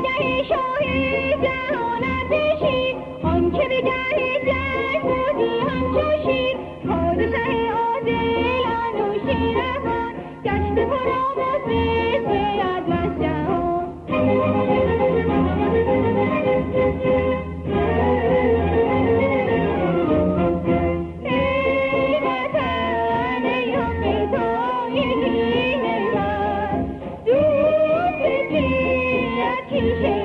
نگه شاه جهان till